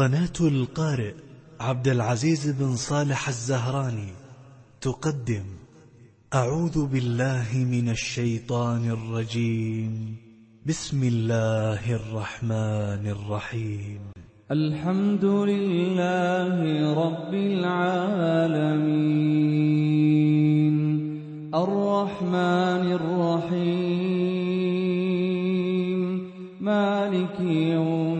قناة القارئ عبد العزيز بن صالح الزهراني تقدم. أعوذ بالله من الشيطان الرجيم. بسم الله الرحمن الرحيم. الحمد لله رب العالمين. الرحمن الرحيم. مالك يوم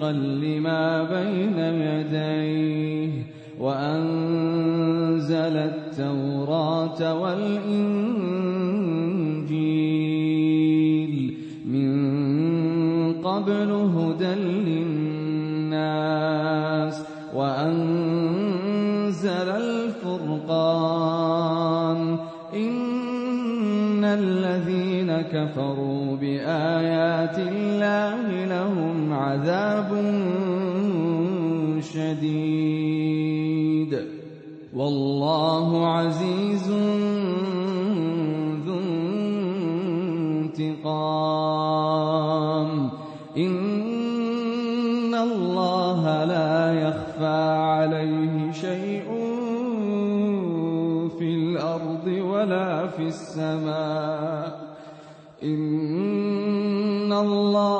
مصدقا لما بين يديه وأنزل التوراة والإنجيل. من قبل هدى للناس وأنزل الفرقان. إن الذين كفروا بآيات الله عذاب شديد. والله عزيز ذو انتقام. إن الله لا يخفى عليه شيء في الأرض ولا في السماء. إن الله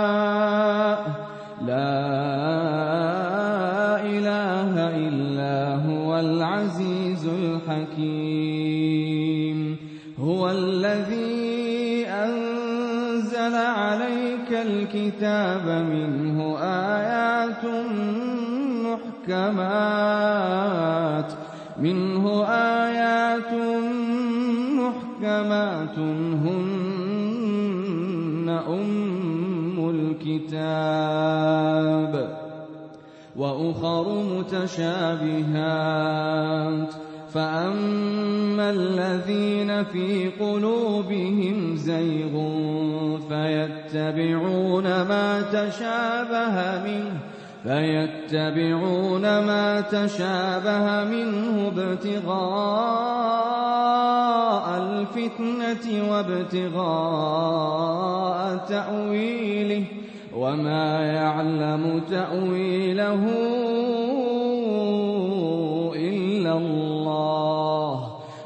الكتاب منه آيات محكمات. منه آيات محكمات. هن أم الكتاب. وأخر متشابهات. فأما الذين في قلوبهم زيغ فيتبعون ما تشابه منه فيتبعون ما تشابه منه ابتغاء الفتنة وابتغاء تأويله وما يعلم تأويله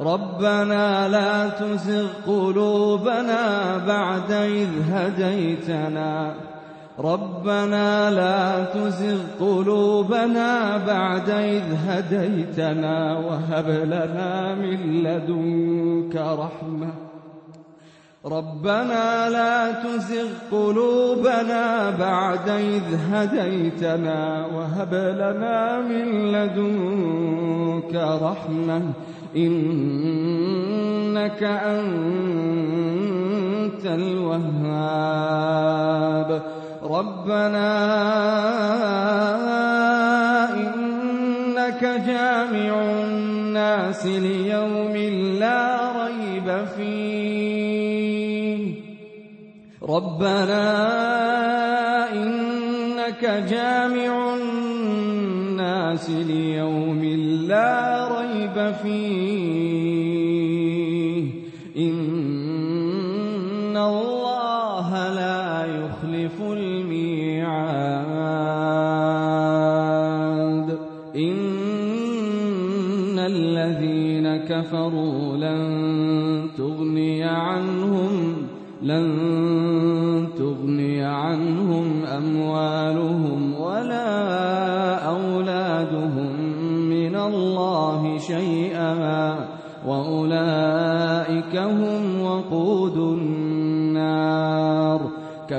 ربنا لا تزغ قلوبنا بعد إذ هديتنا. ربنا لا تزغ قلوبنا بعد إذ هديتنا. وهب لنا من لدنك رحمة. ربنا لا تزغ قلوبنا بعد إذ هديتنا. وهب لنا من لدنك رحمة. إنك أنت الوهاب. ربنا إنك جامع الناس ليوم لا ريب فيه. ربنا إنك جامع الناس ليوم لا ريب فيه. إن الله لا يخلف الميعاد. إن الذين كفروا لن تغني عنهم لن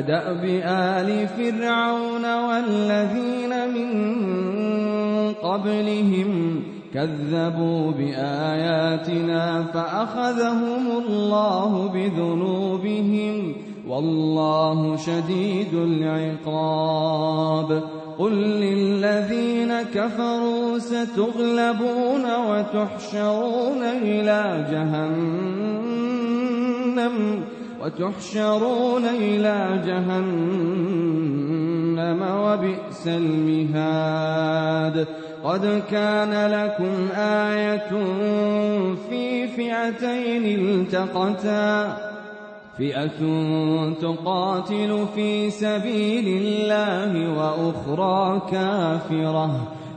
كدأب آل فرعون والذين من قبلهم كذبوا بآياتنا فأخذهم الله بذنوبهم والله شديد العقاب. قل للذين كفروا ستغلبون وتحشرون إلى جهنم وتحشرون إلى جهنم وبئس المهاد. قد كان لكم آية في فئتين التقتا. فئة تقاتل في سبيل الله وأخرى كافرة.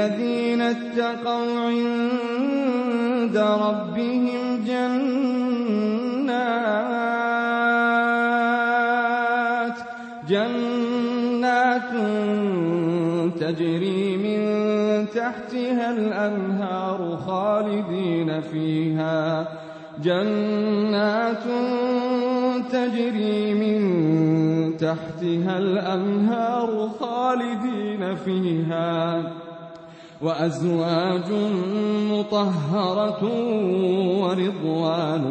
للذين اتقوا عند ربهم جنات جنات تجري من تحتها الأنهار خالدين فيها. جنات تجري من تحتها الأنهار خالدين فيها. وأزواج مطهرة ورضوان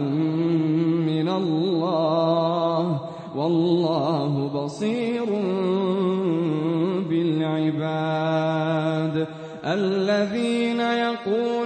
من الله والله بصير بالعباد الذين يقولون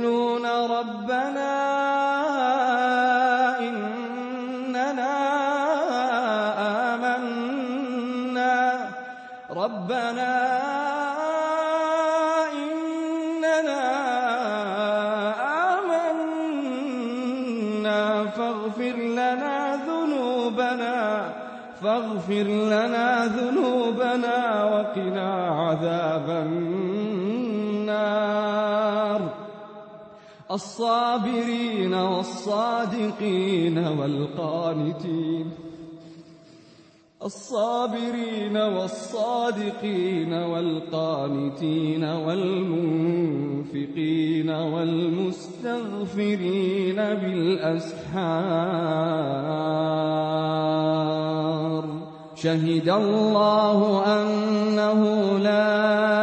الصابرين والصادقين والقانتين. الصابرين والصادقين والقانتين والمنفقين والمستغفرين بالأسحار. شهد الله أنه لا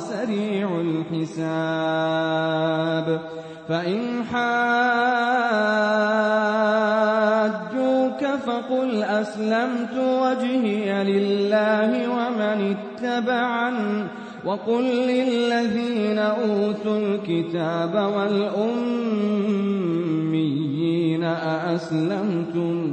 سريع الحساب. فإن حاجوك فقل أسلمت وجهي لله ومن اتبعن. وقل للذين أوتوا الكتاب والأميين أأسلمتم؟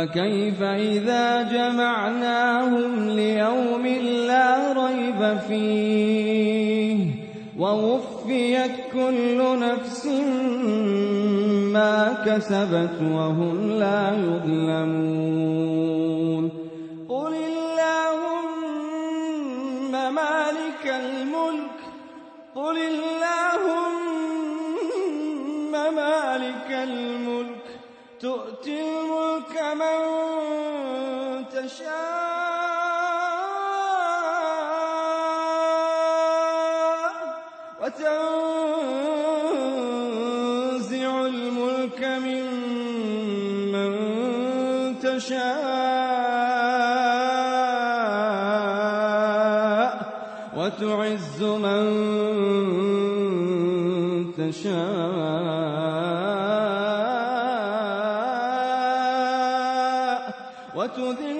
فكيف إذا جمعناهم ليوم لا ريب فيه ووفيت كل نفس ما كسبت وهم تشاء وتنزع الملك ممن تشاء وتعز من تشاء وتذل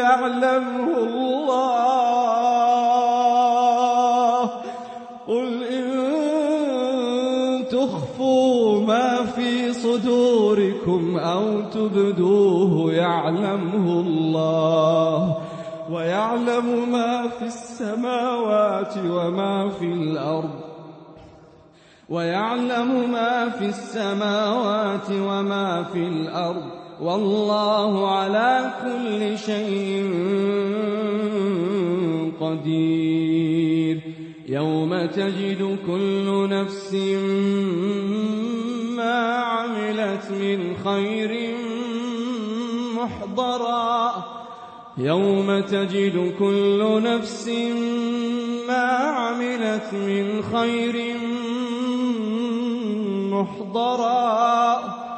يعلمه الله. قل إن تخفوا ما في صدوركم أو تبدوه يعلمه الله. ويعلم ما في السماوات وما في الأرض. ويعلم ما في السماوات وما في الأرض. والله على كل شيء قدير. يوم تجد كل نفس ما عملت من خير محضرا. يوم تجد كل نفس ما عملت من خير محضرا.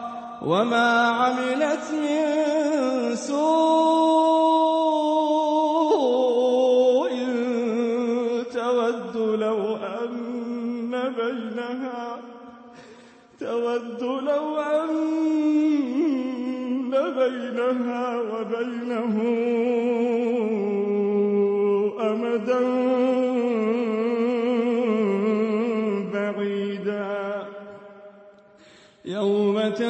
وما عملت من سوء تود لو أن بينها تود لو أن بينها وبينه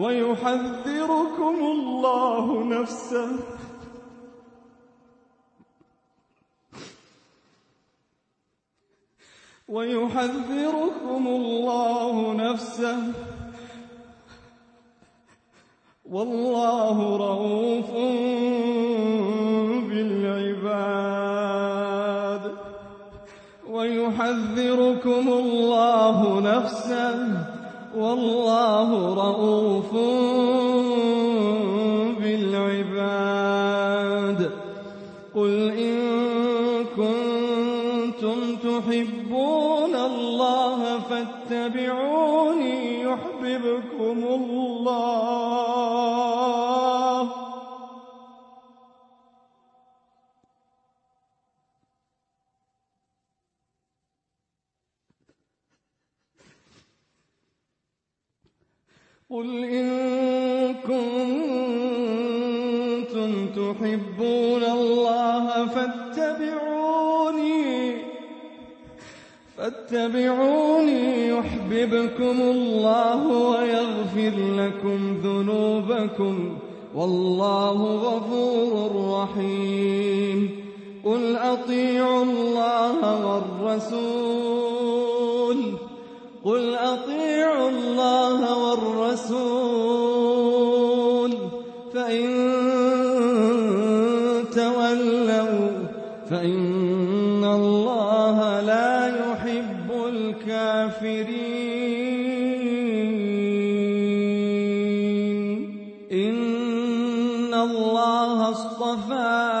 ويحذركم الله نفسه. ويحذركم الله نفسه. والله رؤوف بالعباد. ويحذركم الله نفسه. والله رؤوف بالعباد. قل إن كنتم تحبون الله فاتبعوني يحببكم الله. قل إن كنتم تحبون الله فاتبعوني فاتبعوني يحببكم الله ويغفر لكم ذنوبكم والله غفور رحيم. قل أطيعوا الله والرسول قل أطيعوا الله والرسول فإن تولوا فإن الله لا يحب الكافرين إن الله اصطفى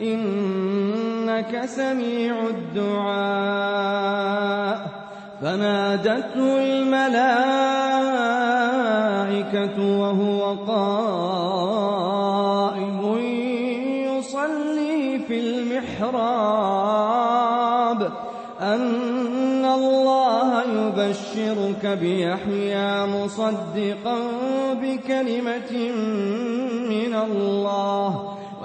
إنك سميع الدعاء. فنادته الملائكة وهو قائم يصلي في المحراب. أن الله يبشرك بيحيى مصدقا بكلمة من الله.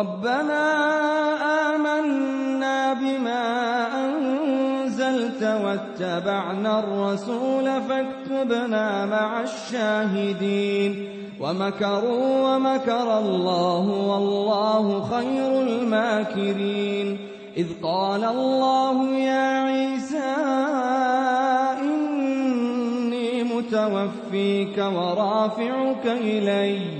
ربنا آمنا بما أنزلت واتبعنا الرسول فاكتبنا مع الشاهدين ومكروا ومكر الله والله خير الماكرين إذ قال الله يا عيسى إني متوفيك ورافعك إلي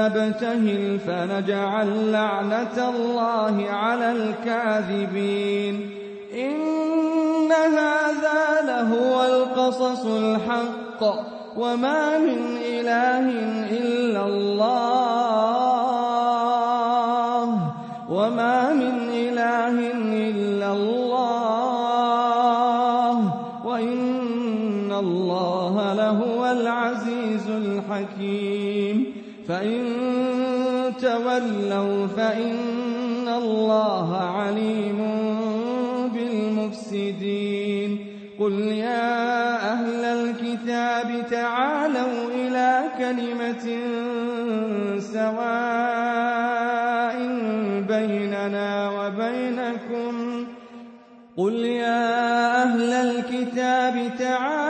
نبتهل فنجعل لعنة الله على الكاذبين. إن هذا لهو القصص الحق وما من إله إلا الله. تولوا فإن الله عليم بالمفسدين. قل يا أهل الكتاب تعالوا إلى كلمة سواء بيننا وبينكم. قل يا أهل الكتاب تعالوا